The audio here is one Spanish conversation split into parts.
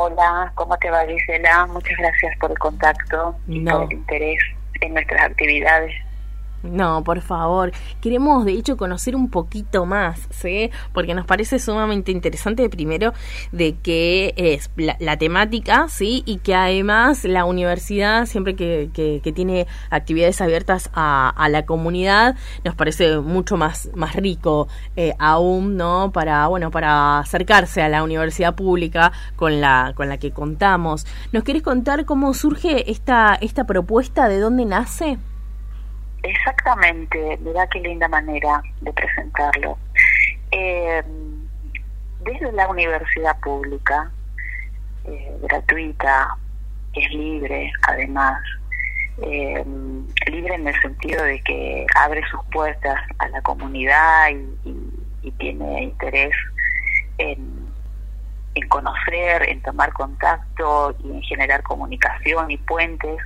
Hola, ¿cómo te va Gisela? Muchas gracias por el contacto y por el interés en nuestras actividades. No, por favor. Queremos, de hecho, conocer un poquito más, ¿sí? Porque nos parece sumamente interesante, primero, de que es la, temática, ¿sí? Y que además la universidad, siempre que, que, tiene actividades abiertas a, la comunidad, nos parece mucho más, más rico eh, aún, ¿no? Para, bueno, para acercarse a la universidad pública con la, con la que contamos. ¿Nos quieres contar cómo surge esta, esta propuesta? ¿De dónde nace? Exactamente, mira qué linda manera de presentarlo. Eh, desde la universidad pública, eh, gratuita, es libre además, eh, libre en el sentido de que abre sus puertas a la comunidad y, tiene interés en, en conocer, en tomar contacto y en generar comunicación y puentes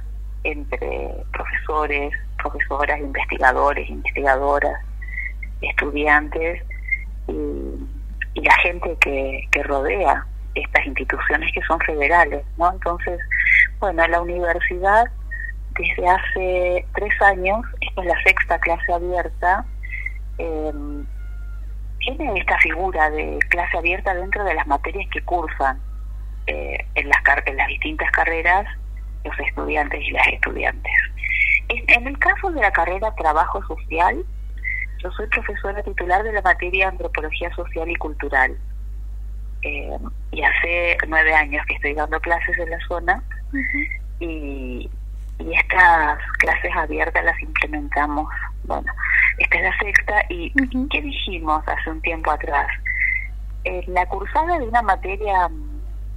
entre profesores, profesoras, investigadores, investigadoras, estudiantes y, la gente que, rodea estas instituciones que son federales, ¿no? Entonces, bueno, la universidad desde hace tres años, esta es la sexta clase abierta, eh, tiene esta figura de clase abierta dentro de las materias que cursan eh, en, las, en las distintas carreras los estudiantes y las estudiantes. En el caso de la carrera Trabajo Social, yo soy profesora titular de la materia Antropología Social y Cultural. Eh, y hace nueve años que estoy dando clases en la zona y, estas clases abiertas las implementamos, bueno, esta es la sexta y ¿qué dijimos hace un tiempo atrás? En la cursada de una materia,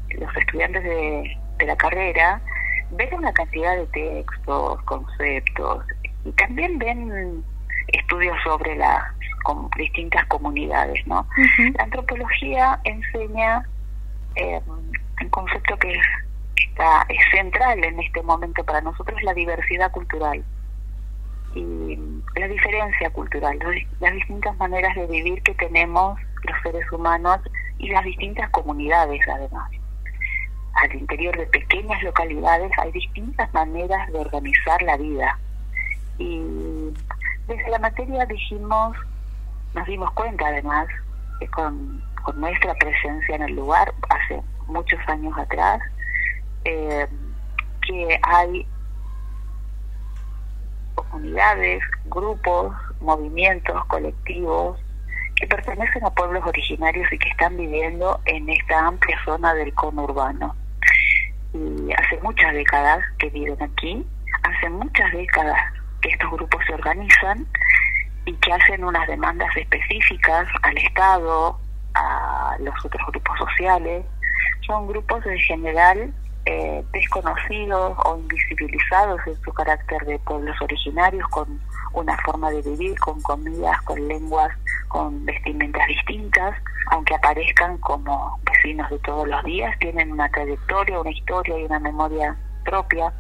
los estudiantes de, de la carrera ven una cantidad de textos, conceptos, y también ven estudios sobre las distintas comunidades, ¿no? La antropología enseña eh, un concepto que, está, es central en este momento para nosotros, la diversidad cultural y la diferencia cultural, las distintas maneras de vivir que tenemos los seres humanos y las distintas comunidades además al interior de pequeñas localidades hay distintas maneras de organizar la vida. Y desde la materia dijimos, nos dimos cuenta además, que con, nuestra presencia en el lugar hace muchos años atrás, eh, que hay comunidades, grupos, movimientos, colectivos que pertenecen a pueblos originarios y que están viviendo en esta amplia zona del conurbano y hace muchas décadas que viven aquí, hace muchas décadas que estos grupos se organizan y que hacen unas demandas específicas al Estado, a los otros grupos sociales. Son grupos en general eh, desconocidos o invisibilizados en su carácter de pueblos originarios, con una forma de vivir, con comidas, con lenguas, con vestimentas distintas, aunque aparezcan como vecinos de todos los días, tienen una trayectoria, una historia y una memoria propia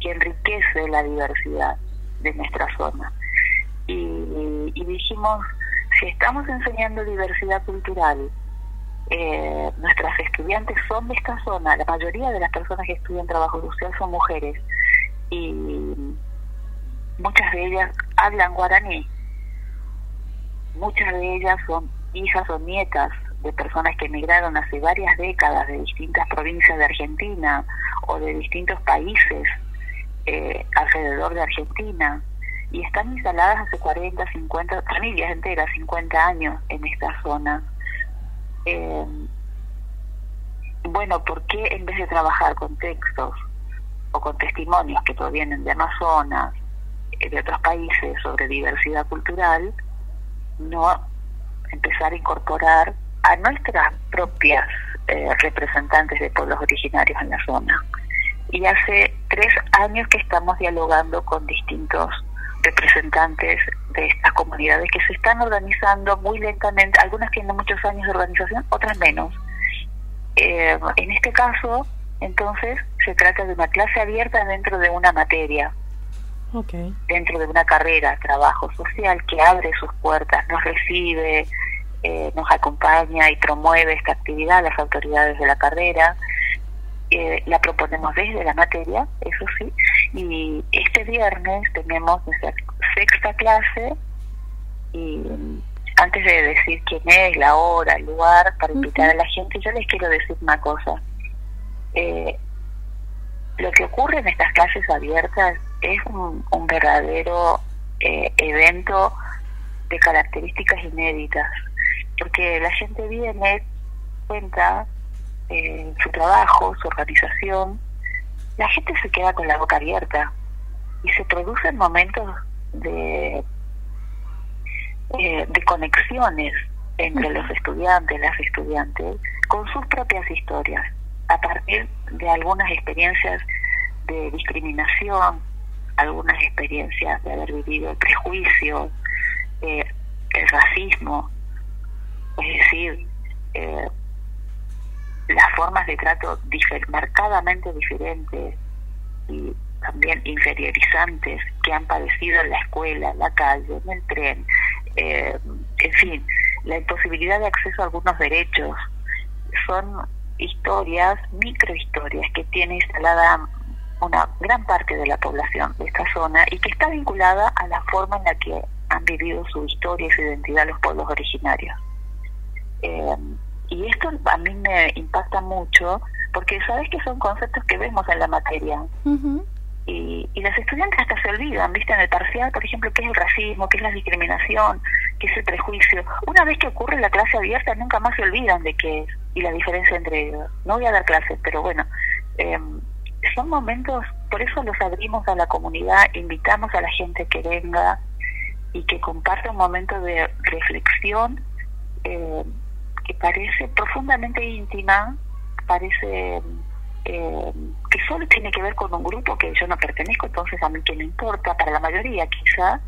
que enriquece la diversidad de nuestra zona. Y, dijimos, si estamos enseñando diversidad cultural, eh, nuestras estudiantes son de esta zona, la mayoría de las personas que estudian trabajo social son mujeres y muchas de ellas hablan guaraní, muchas de ellas son hijas o nietas de personas que emigraron hace varias décadas de distintas provincias de Argentina o de distintos países eh, alrededor de Argentina y están instaladas hace 40, 50, familias enteras, 50 años en esta zona. Eh, bueno, ¿por qué en vez de trabajar con textos o con testimonios que provienen de Amazonas, de otros países sobre diversidad cultural, no empezar a incorporar a nuestras propias eh, representantes de pueblos originarios en la zona? Y hace tres años que estamos dialogando con distintos representantes de estas comunidades que se están organizando muy lentamente, algunas tienen muchos años de organización, otras menos. Eh, en este caso, entonces, se trata de una clase abierta dentro de una materia, dentro de una carrera, trabajo social, que abre sus puertas, nos recibe, eh, nos acompaña y promueve esta actividad las autoridades de la carrera. Eh, la proponemos desde la materia, eso sí, y este viernes tenemos nuestra sexta clase y antes de decir quién es, la hora, el lugar, para invitar a la gente, yo les quiero decir una cosa. Eh, lo que ocurre en estas clases abiertas es un, verdadero eh, evento de características inéditas, porque la gente viene, cuenta eh, su trabajo, su organización, la gente se queda con la boca abierta y se producen momentos de, eh, de conexiones entre los estudiantes, las estudiantes, con sus propias historias, a partir de algunas experiencias de discriminación, algunas experiencias de haber vivido el prejuicio, eh, el racismo, es decir, eh, las formas de trato marcadamente diferentes y también inferiorizantes que han padecido en la escuela, en la calle, en el tren, eh, en fin, la imposibilidad de acceso a algunos derechos, son historias, microhistorias que tiene instalada una gran parte de la población de esta zona y que está vinculada a la forma en la que han vivido su historia y su identidad los pueblos originarios. Eh, y esto a mí me impacta mucho porque sabes que son conceptos que vemos en la materia. y, y los estudiantes hasta se olvidan, ¿viste? En el parcial, por ejemplo, qué es el racismo, qué es la discriminación, qué es el prejuicio. Una vez que ocurre la clase abierta, nunca más se olvidan de qué es y la diferencia entre ellos. No voy a dar clases, pero bueno, eh, son momentos, por eso los abrimos a la comunidad, invitamos a la gente que venga y que comparta un momento de reflexión eh, que parece profundamente íntima, parece eh, que solo tiene que ver con un grupo que yo no pertenezco, entonces a mí que me importa, para la mayoría quizá,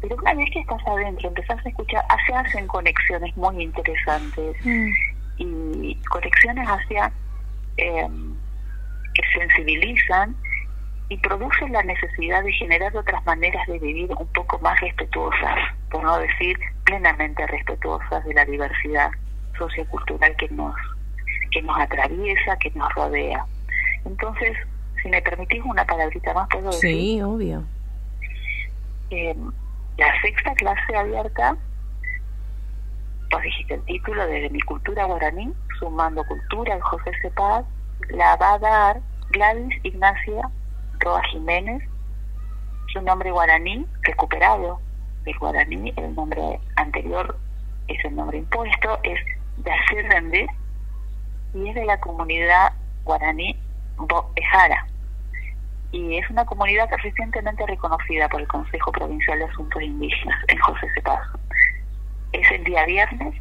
pero una vez que estás adentro, empezás a escuchar, se hacen conexiones muy interesantes mm. y conexiones hacia eh, que sensibilizan y producen la necesidad de generar otras maneras de vivir un poco más respetuosas, por no decir plenamente respetuosas de la diversidad sociocultural que nos que nos atraviesa, que nos rodea. Entonces, si me permitís una palabrita más, puedo decir. Sí, obvio. Eh, la sexta clase abierta, pues dijiste el título, de mi cultura guaraní, sumando cultura, el José Cepaz, la va a dar Gladys Ignacia Roa Jiménez, su nombre guaraní, recuperado del guaraní, el nombre anterior es el nombre impuesto, es Yacir Rende y es de la comunidad guaraní Ejara. Y es una comunidad recientemente reconocida por el Consejo Provincial de Asuntos Indígenas en José Cepazo. Es el día viernes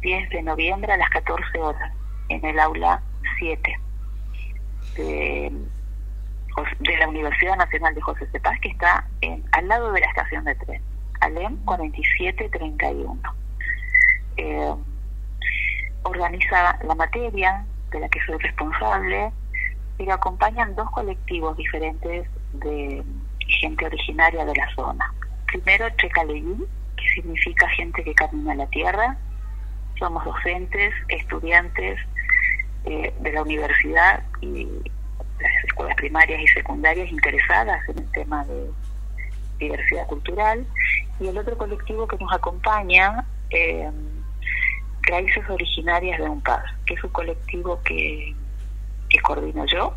10 de noviembre a las 14 horas en el aula 7 de, de la Universidad Nacional de José Cepaz, que está en, al lado de la estación de tren, ALEM 4731. Eh, organiza la materia de la que soy responsable, pero acompañan dos colectivos diferentes de gente originaria de la zona. Primero, Checaleyín, que significa gente que camina la tierra. Somos docentes, estudiantes eh, de la universidad y las escuelas primarias y secundarias interesadas en el tema de diversidad cultural. Y el otro colectivo que nos acompaña, eh, Raíces Originarias de UNPAD, que es un colectivo que, que coordino yo.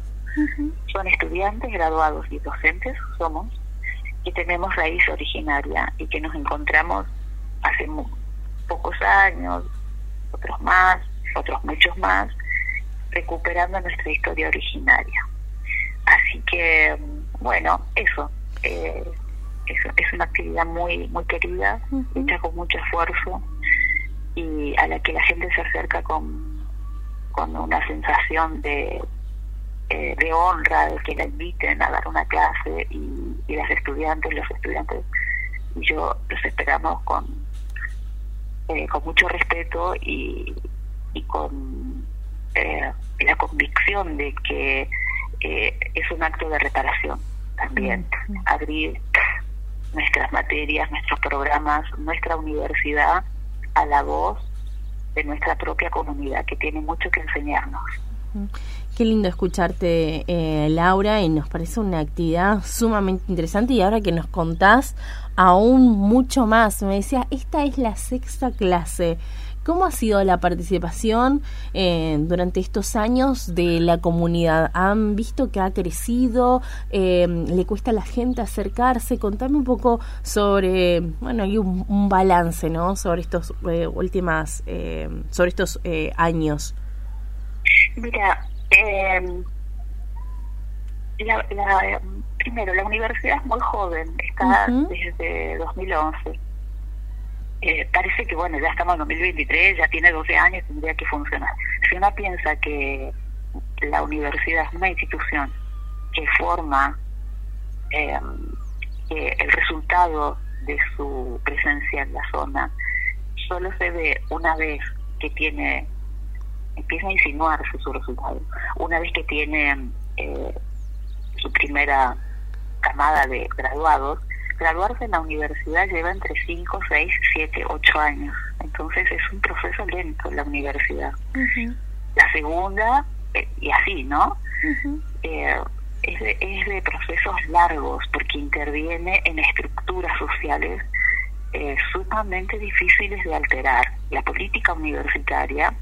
Son estudiantes, graduados y docentes, somos, y tenemos raíz originaria y que nos encontramos hace pocos años, otros más, otros muchos más, recuperando nuestra historia originaria. Así que, bueno, eso, eh, es, una actividad muy muy querida, hecha con mucho esfuerzo y a la que la gente se acerca con, con una sensación de, eh, de honra, de que la inviten a dar una clase y, y las estudiantes, los estudiantes y yo los esperamos con, eh, con mucho respeto y, y con eh, la convicción de que eh, es un acto de reparación también, abrir nuestras materias, nuestros programas, nuestra universidad a la voz de nuestra propia comunidad, que tiene mucho que enseñarnos. Qué lindo escucharte, eh, Laura, y nos parece una actividad sumamente interesante. Y ahora que nos contás aún mucho más, me decía, esta es la sexta clase. ¿Cómo ha sido la participación eh, durante estos años de la comunidad? ¿Han visto que ha crecido? Eh, ¿Le cuesta a la gente acercarse? Contame un poco sobre, bueno, hay un, balance, ¿no? Sobre estos eh, últimas, sobre estos años. Mira, primero, la universidad es muy joven, está desde 2011 eh, parece que, bueno, ya estamos en 2023, ya tiene 12 años, tendría que funcionar. Si uno piensa que la universidad es una institución que forma eh, el resultado de su presencia en la zona, solo se ve una vez que tiene, empieza a insinuarse su resultado, una vez que tiene eh, su primera camada de graduados, graduarse en la universidad lleva entre 5, 6, 7, 8 años. Entonces es un proceso lento la universidad. La segunda, eh, y así, ¿no? Eh, es, de, es de procesos largos porque interviene en estructuras sociales eh, sumamente difíciles de alterar. La política universitaria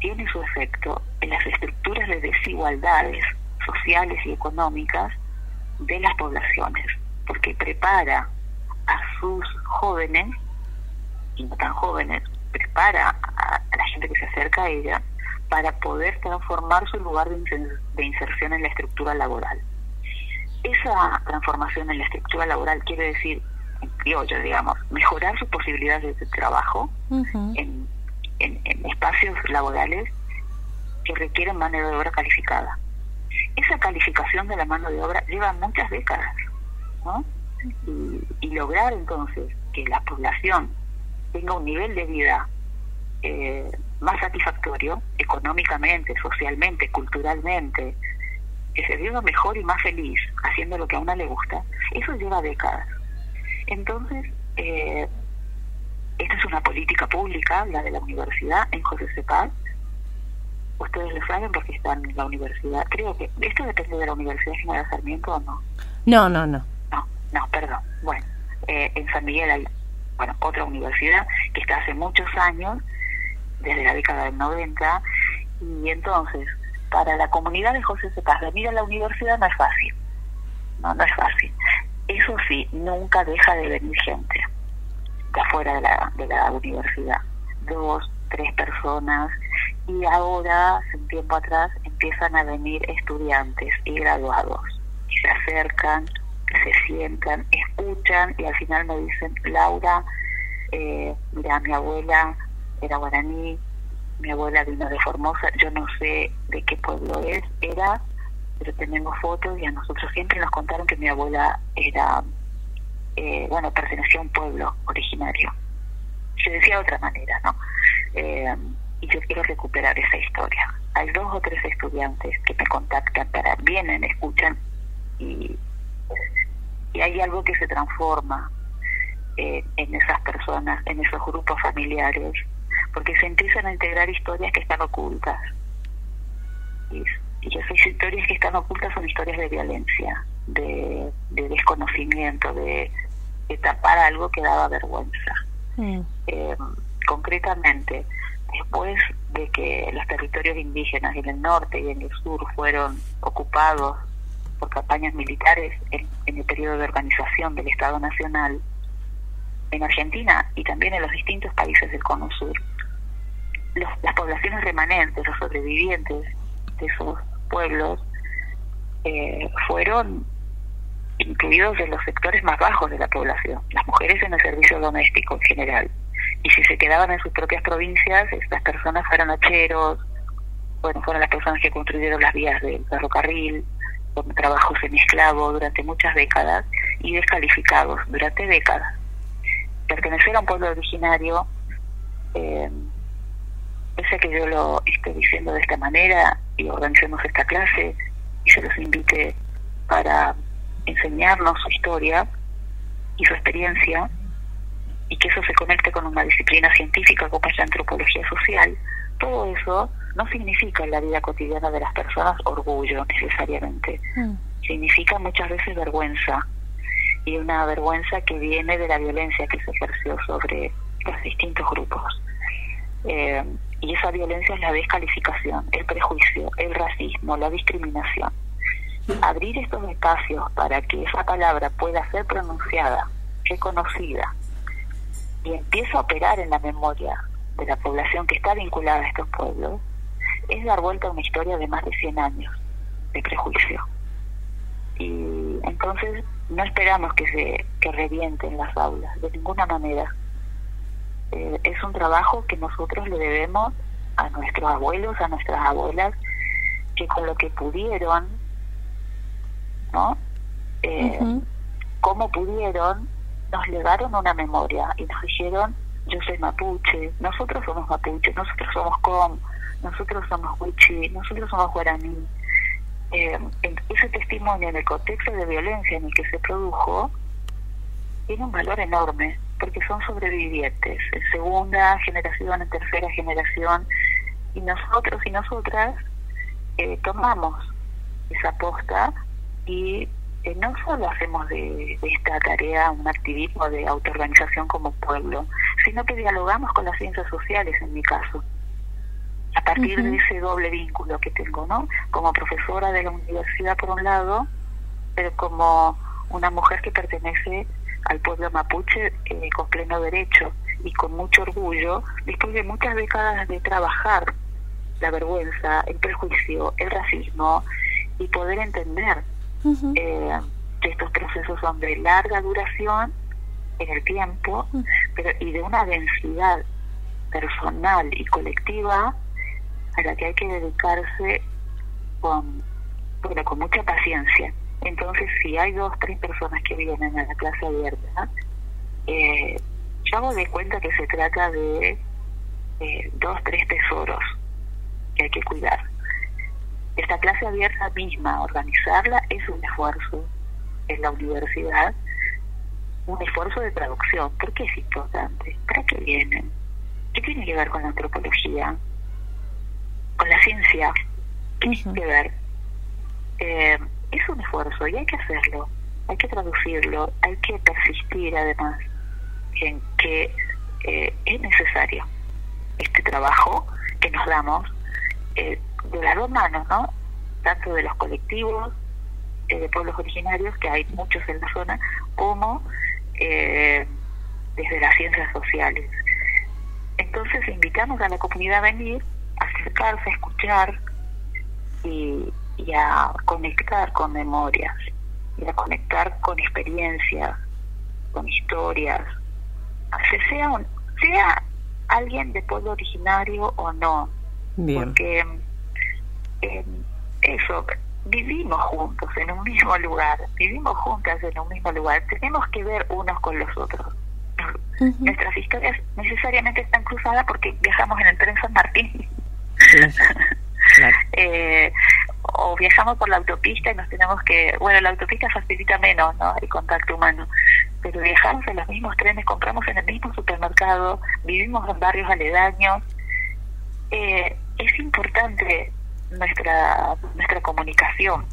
tiene su efecto en las estructuras de desigualdades sociales y económicas de las poblaciones, porque prepara a sus jóvenes, y no tan jóvenes, prepara a, la gente que se acerca a ella para poder transformar su lugar de, inserción en la estructura laboral. Esa transformación en la estructura laboral quiere decir, en criollo, digamos, mejorar sus posibilidades de trabajo en, en espacios laborales que requieren mano de obra calificada esa calificación de la mano de obra lleva muchas décadas, ¿no? Y, lograr entonces que la población tenga un nivel de vida eh, más satisfactorio, económicamente, socialmente, culturalmente, que se viva mejor y más feliz haciendo lo que a una le gusta, eso lleva décadas. Entonces, eh, esta es una política pública, la de la universidad en José Cepaz, ustedes lo saben porque están en la universidad. Creo que esto depende de la Universidad General Sarmiento o no. No, no, no. No, no, perdón. Bueno, eh, en San Miguel hay bueno, otra universidad que está hace muchos años, desde la década del 90, y entonces, para la comunidad de José Cepaz, venir a la universidad no es fácil. No, no es fácil. Eso sí, nunca deja de venir gente de afuera de la, de la universidad. Dos, tres personas y ahora, un tiempo atrás, empiezan a venir estudiantes y graduados y se acercan, se sientan, escuchan y al final me dicen, Laura, eh, mira, mi abuela era guaraní, mi abuela vino de Formosa, yo no sé de qué pueblo es, era, pero tenemos fotos y a nosotros siempre nos contaron que mi abuela era, eh, bueno, pertenecía a un pueblo originario. Se decía de otra manera, ¿no? Eh, y yo quiero recuperar esa historia. Hay dos o tres estudiantes que me contactan para, vienen, escuchan y, y hay algo que se transforma eh, en esas personas, en esos grupos familiares, porque se empiezan a integrar historias que están ocultas. Y, y esas historias que están ocultas son historias de violencia, de, desconocimiento, de, tapar algo que daba vergüenza. Mm. Eh, concretamente, después de que los territorios indígenas en el norte y en el sur fueron ocupados por campañas militares en, el periodo de organización del Estado Nacional, en Argentina y también en los distintos países del Cono Sur, las poblaciones remanentes, los sobrevivientes de esos pueblos, eh, fueron incluidos en los sectores más bajos de la población, las mujeres en el servicio doméstico en general, y si se quedaban en sus propias provincias, estas personas fueron hacheros, bueno, fueron las personas que construyeron las vías del ferrocarril, con trabajos en esclavo durante muchas décadas y descalificados durante décadas. Pertenecer a un pueblo originario, eh, pese que yo lo esté diciendo de esta manera y organicemos esta clase y se los invite para enseñarnos su historia y su experiencia, y que eso se conecte con una disciplina científica como es la antropología social, todo eso no significa en la vida cotidiana de las personas orgullo necesariamente. Mm. Significa muchas veces vergüenza y una vergüenza que viene de la violencia que se ejerció sobre los distintos grupos. Eh, y esa violencia es la descalificación, el prejuicio, el racismo, la discriminación. Abrir estos espacios para que esa palabra pueda ser pronunciada, reconocida y empiece a operar en la memoria de la población que está vinculada a estos pueblos, es dar vuelta a una historia de más de 100 años de prejuicio. Y entonces no esperamos que se que revienten las aulas, de ninguna manera. Eh, es un trabajo que nosotros le debemos a nuestros abuelos, a nuestras abuelas, que con lo que pudieron, ¿no? Eh, Cómo pudieron, nos legaron una memoria y nos dijeron, yo soy mapuche, nosotros somos mapuche, nosotros somos com, nosotros somos huichi, nosotros somos guaraní. Eh, ese testimonio en el contexto de violencia en el que se produjo tiene un valor enorme porque son sobrevivientes en segunda generación, en tercera generación y nosotros y nosotras eh, tomamos esa posta y eh, no solo hacemos de, esta tarea un activismo de autoorganización como pueblo, sino que dialogamos con las ciencias sociales en mi caso, a partir de ese doble vínculo que tengo, ¿no? Como profesora de la universidad por un lado, pero como una mujer que pertenece al pueblo mapuche eh, con pleno derecho y con mucho orgullo, después de muchas décadas de trabajar la vergüenza, el prejuicio, el racismo y poder entender eh, que estos procesos son de larga duración en el tiempo pero y de una densidad personal y colectiva a la que hay que dedicarse con, bueno, con mucha paciencia. Entonces, si hay dos, tres personas que vienen a la clase abierta, eh, yo hago de cuenta que se trata de eh, dos, tres tesoros que hay que cuidar. Esta clase abierta misma, organizarla, es un esfuerzo en la universidad, un esfuerzo de traducción. ¿Por qué es importante? ¿Para qué vienen? ¿Qué tiene que ver con la antropología? ¿Con la ciencia? ¿Qué tiene que ver? Eh, es un esfuerzo y hay que hacerlo, hay que traducirlo, hay que persistir además en que eh, es necesario este trabajo que nos damos eh, de las dos manos, ¿no? Tanto de los colectivos eh, de pueblos originarios, que hay muchos en la zona, como eh, desde las ciencias sociales. Entonces invitamos a la comunidad a venir, a acercarse, a escuchar y, a conectar con memorias, y a conectar con experiencias, con historias, sea, sea alguien de pueblo originario o no, porque eh, eso, vivimos juntos en un mismo lugar, vivimos juntas en un mismo lugar, tenemos que ver unos con los otros. Nuestras historias necesariamente están cruzadas porque viajamos en el tren San Martín. eh, o viajamos por la autopista y nos tenemos que, bueno, la autopista facilita menos, ¿no? El contacto humano, pero viajamos en los mismos trenes, compramos en el mismo supermercado, vivimos en barrios aledaños. Eh, es importante nuestra nuestra comunicación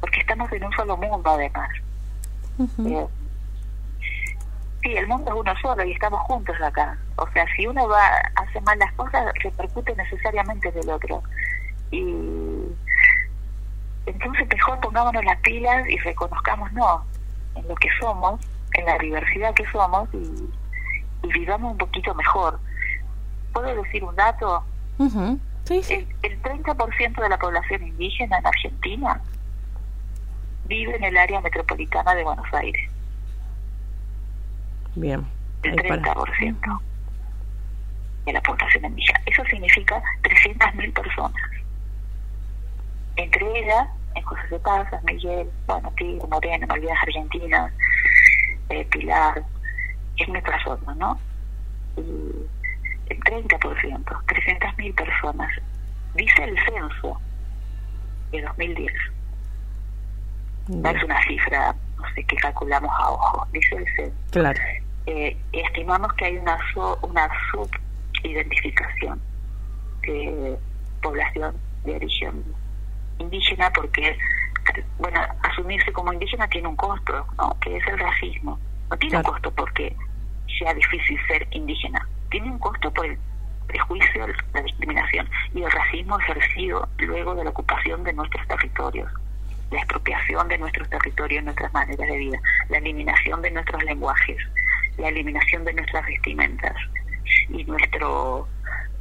porque estamos en un solo mundo además. Eh, sí el mundo es uno solo y estamos juntos acá. O sea si uno va hace mal las cosas repercute necesariamente del otro. Y entonces mejor pongámonos las pilas y reconozcamos no en lo que somos en la diversidad que somos y, y vivamos un poquito mejor. Puedo decir un dato el, 30% de la población indígena en Argentina vive en el área metropolitana de Buenos Aires. Bien. El 30% de la población indígena. Eso significa 300.000 personas. Entre ellas, en José de Paz, San Miguel, bueno, Tigre, Moreno, Malvinas Argentinas, eh, Pilar, es nuestra zona, ¿no? Y el 30%, 300.000 personas. Dice el censo de 2010. No es una cifra, no sé, que calculamos a ojo, dice el censo. Claro. Eh, estimamos que hay una, una subidentificación de, población de origen indígena porque, bueno, asumirse como indígena tiene un costo, ¿no? que es el racismo. No tiene un costo porque sea difícil ser indígena, tiene un costo por el prejuicio, la discriminación y el racismo ejercido luego de la ocupación de nuestros territorios, la expropiación de nuestros territorios, nuestras maneras de vida, la eliminación de nuestros lenguajes, la eliminación de nuestras vestimentas y nuestro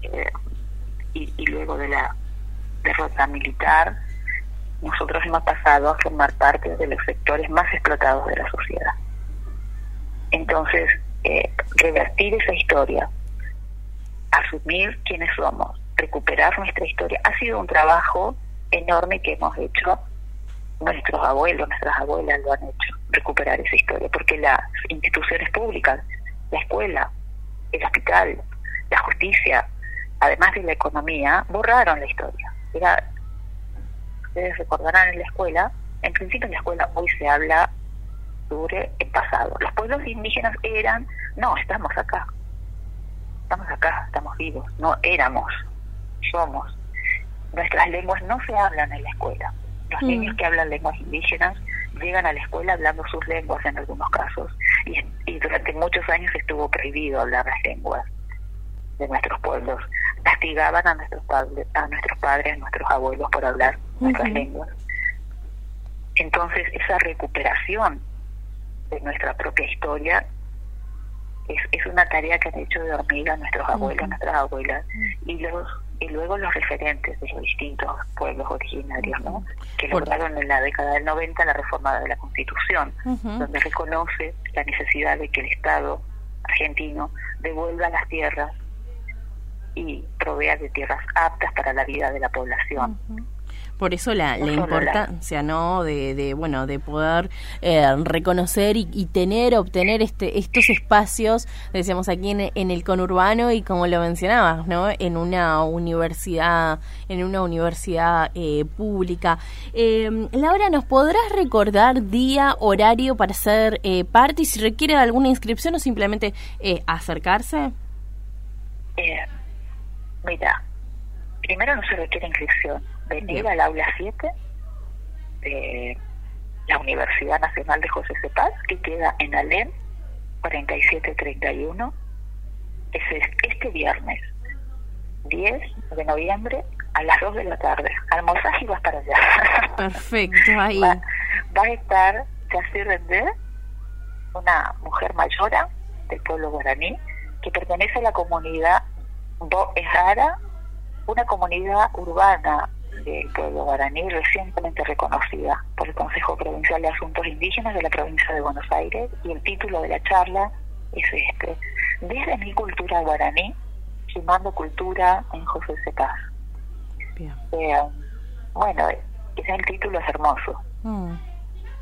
eh, y, luego de la derrota militar nosotros hemos pasado a formar parte de los sectores más explotados de la sociedad. Entonces, eh, revertir esa historia, asumir quiénes somos, recuperar nuestra historia, ha sido un trabajo enorme que hemos hecho, nuestros abuelos, nuestras abuelas lo han hecho, recuperar esa historia, porque las instituciones públicas, la escuela, el hospital, la justicia, además de la economía, borraron la historia. Era, ustedes recordarán en la escuela, en principio en la escuela hoy se habla sobre el pasado. Los pueblos indígenas eran, no, estamos acá, estamos acá, estamos vivos, no éramos, somos. Nuestras lenguas no se hablan en la escuela. Los mm. niños que hablan lenguas indígenas llegan a la escuela hablando sus lenguas en algunos casos y, y durante muchos años estuvo prohibido hablar las lenguas de nuestros pueblos. Castigaban a nuestros padres, a nuestros padres, a nuestros abuelos por hablar nuestras lenguas. Entonces, esa recuperación de nuestra propia historia es, es una tarea que han hecho de hormiga nuestros abuelos, nuestras abuelas, y los y luego los referentes de los distintos pueblos originarios, ¿no? que lograron en la década del 90 la reforma de la Constitución, donde reconoce la necesidad de que el Estado argentino devuelva las tierras y provea de tierras aptas para la vida de la población. Por eso la, la importancia, ¿no? De, de, bueno, de poder eh, reconocer y, tener, obtener este, estos espacios, decíamos aquí en, en, el conurbano y como lo mencionabas, ¿no? En una universidad, en una universidad eh, pública. Eh, Laura, ¿nos podrás recordar día, horario para ser eh, parte y si requiere alguna inscripción o simplemente acercarse? mira, primero no se requiere inscripción venir al aula 7 de la Universidad Nacional de José Cepaz, que queda en Alem 4731. Es este viernes 10 de noviembre a las 2 de la tarde. Almorzás y vas para allá. Perfecto, ahí. Va, a estar Casi Render, una mujer mayora del pueblo guaraní, que pertenece a la comunidad Bo una comunidad urbana del pueblo guaraní recientemente reconocida por el Consejo Provincial de Asuntos Indígenas de la provincia de Buenos Aires y el título de la charla es este, desde mi cultura guaraní, sumando cultura en José Cepaz. Eh, bueno, ese el título es hermoso. Mm.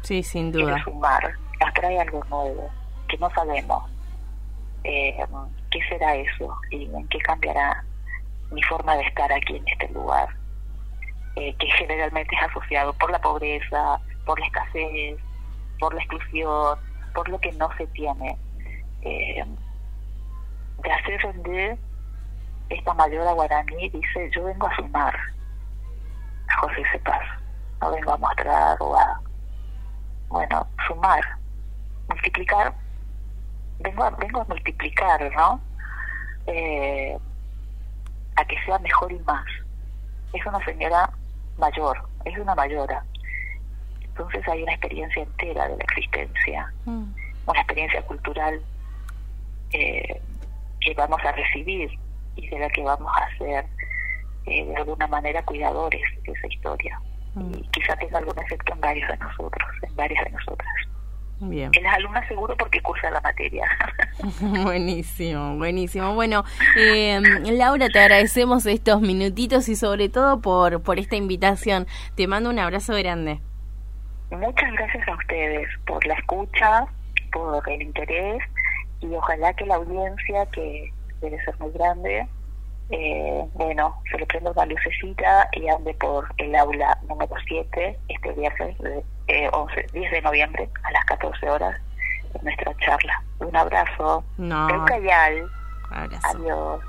Sí, sin duda. sumar, nos trae algo nuevo, que no sabemos. Eh, ¿Qué será eso? ¿Y en qué cambiará mi forma de estar aquí en este lugar? Eh, que generalmente es asociado por la pobreza, por la escasez, por la exclusión, por lo que no se tiene. Eh, de hacer rendir esta mayor guaraní dice, yo vengo a sumar a José Cepaz, no vengo a mostrar o a, bueno, sumar, multiplicar, vengo a, vengo a multiplicar, ¿no? Eh, a que sea mejor y más. Es una señora mayor, es una mayora. Entonces hay una experiencia entera de la existencia, mm. una experiencia cultural eh, que vamos a recibir y de la que vamos a ser eh, de alguna manera cuidadores de esa historia. Mm. Y quizá tenga algún efecto en varios de nosotros, en varias de nosotras. Bien. En las alumnas seguro porque cursa la materia. buenísimo, buenísimo. Bueno, eh, Laura, te agradecemos estos minutitos y sobre todo por, por esta invitación. Te mando un abrazo grande. Muchas gracias a ustedes por la escucha, por el interés y ojalá que la audiencia, que debe ser muy grande, eh, bueno, se le prenda una lucecita y ande por el aula número 7 este viernes, eh, 11, 10 de noviembre a las 14 horas en nuestra charla. Un abrazo. No. El Adiós.